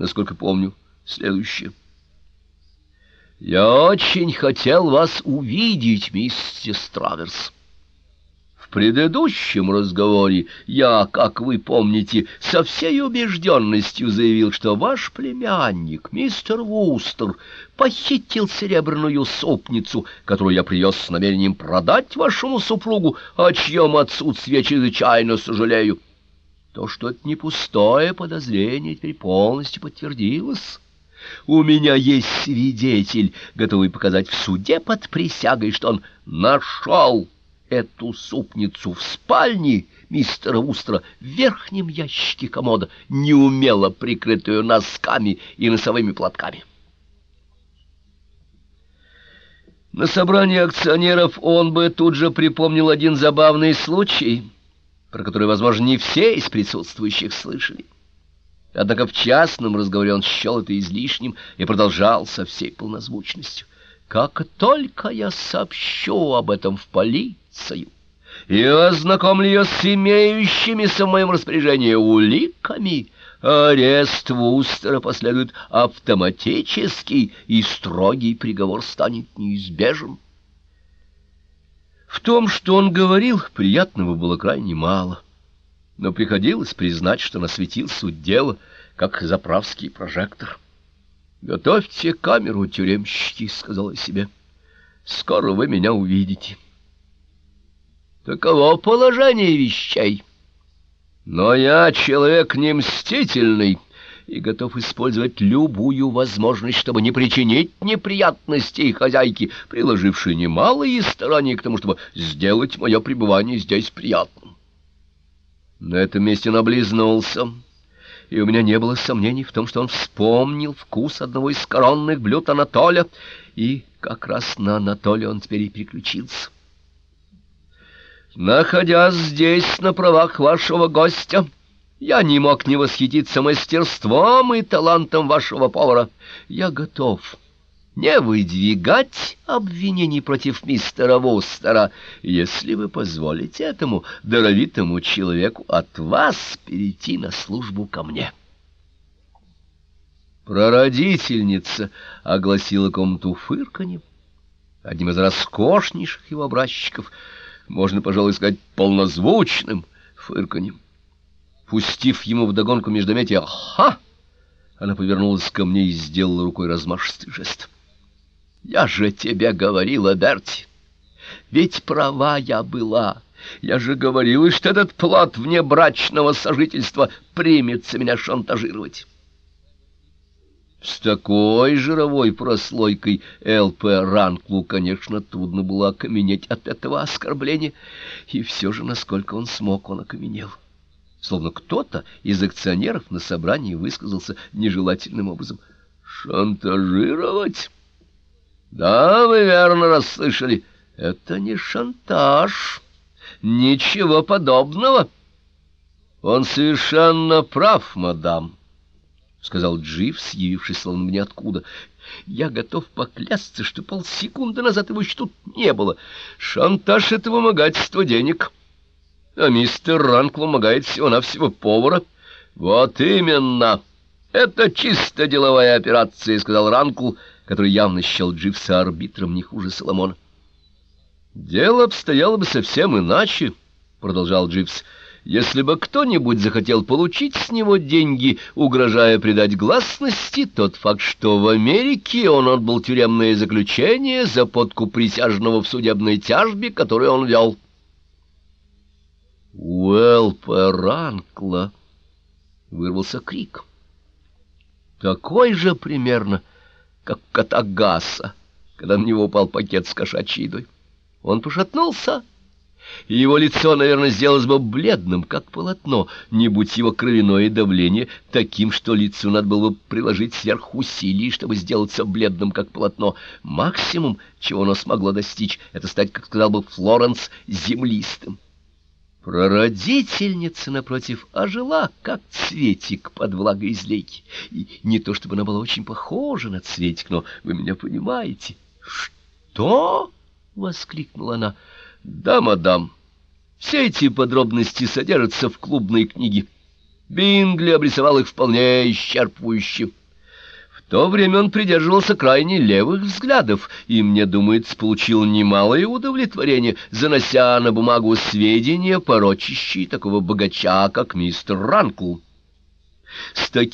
насколько помню, следующее. «Я очень хотел вас увидеть, миссис Траверс». В предыдущем разговоре я, как вы помните, со всей убежденностью заявил, что ваш племянник, мистер Вустер, похитил серебряную супницу, которую я привез с намерением продать вашему супругу, о чьем отсутствии чрезвычайно сожалею. То, что это не пустое подозрение, теперь полностью подтвердилось. У меня есть свидетель, готовый показать в суде под присягой, что он нашел эту супницу в спальне мистера Устра в верхнем ящике комода, неумело прикрытую носками и носовыми платками. На собрании акционеров он бы тут же припомнил один забавный случай, про который, возможно, не все из присутствующих слышали. Однако в частном разговоре он счел это излишним и продолжал со всей полнозвучностью. «Как только я сообщу об этом в полицию и ознакомлю ее с имеющимися в моем распоряжении уликами, арест Вустера последует автоматически, и строгий приговор станет неизбежен». В том, что он говорил, приятного было крайне мало но приходилось признать, что насветил суть дела, как заправский прожектор. «Готовьте камеру, тюремщики», — сказал я себе. «Скоро вы меня увидите». Таково положение вещей. Но я человек не мстительный и готов использовать любую возможность, чтобы не причинить неприятностей хозяйке, приложившей немалые старания к тому, чтобы сделать мое пребывание здесь приятным. На этом месте он облизнулся, и у меня не было сомнений в том, что он вспомнил вкус одного из коронных блюд Анатолия, и как раз на Анатолия он теперь и переключился. Находясь здесь на правах вашего гостя, я не мог не восхититься мастерством и талантом вашего повара. Я готов не выдвигать обвинений против мистера Вустера, если вы позволите этому даровитому человеку от вас перейти на службу ко мне. Прородительница огласила комнату фырканьем, одним из роскошнейших его образчиков, можно, пожалуй, сказать, полнозвучным фырканьем. Пустив ему вдогонку междометие «Ха!», она повернулась ко мне и сделала рукой размашистый жест — я же тебе говорила, Берти, ведь права я была. Я же говорила, что этот плод внебрачного сожительства примется меня шантажировать. С такой жировой прослойкой Л.П. Ранклу, конечно, трудно было окаменеть от этого оскорбления, и все же, насколько он смог, он окаменел. Словно кто-то из акционеров на собрании высказался нежелательным образом. «Шантажировать?» Да, вы верно расслышали. Это не шантаж. Ничего подобного. Он совершенно прав, мадам, — сказал Дживс, явившись словно мне откуда. Я готов поклясться, что полсекунды назад его еще тут не было. Шантаж — это вымогательство денег. А мистер Ранк вымогает всего-навсего повара. Вот именно. Это чисто деловая операция, — сказал Ранкл, — который явно счел Дживса арбитром не хуже Соломона. «Дело обстояло бы совсем иначе», — продолжал Дживс, — «если бы кто-нибудь захотел получить с него деньги, угрожая придать гласности, тот факт, что в Америке он отбыл тюремное заключение за подкуп присяжного в судебной тяжбе, которую он вел». «Уэлпа Ранкла!» — вырвался крик. «Такой же примерно!» как Катагаса, когда на него упал пакет с кошачьей едой. Он пошатнулся, и его лицо, наверное, сделалось бы бледным, как полотно, не будь его кровяное давление таким, что лицу надо было бы приложить сверхусилий, чтобы сделаться бледным, как полотно. Максимум, чего оно смогло достичь, это стать, как сказал бы Флоренс, землистым. Прародительница, напротив, ожила, как цветик под влагой излейки. И не то чтобы она была очень похожа на цветик, но вы меня понимаете. «Что?» — воскликнула она. «Да, мадам, все эти подробности содержатся в клубной книге. Бингли обрисовал их вполне исчерпывающе. То время он придерживался крайне левых взглядов, и, мне думается, получил немалое удовлетворение, занося на бумагу сведения, порочащие такого богача, как мистер таким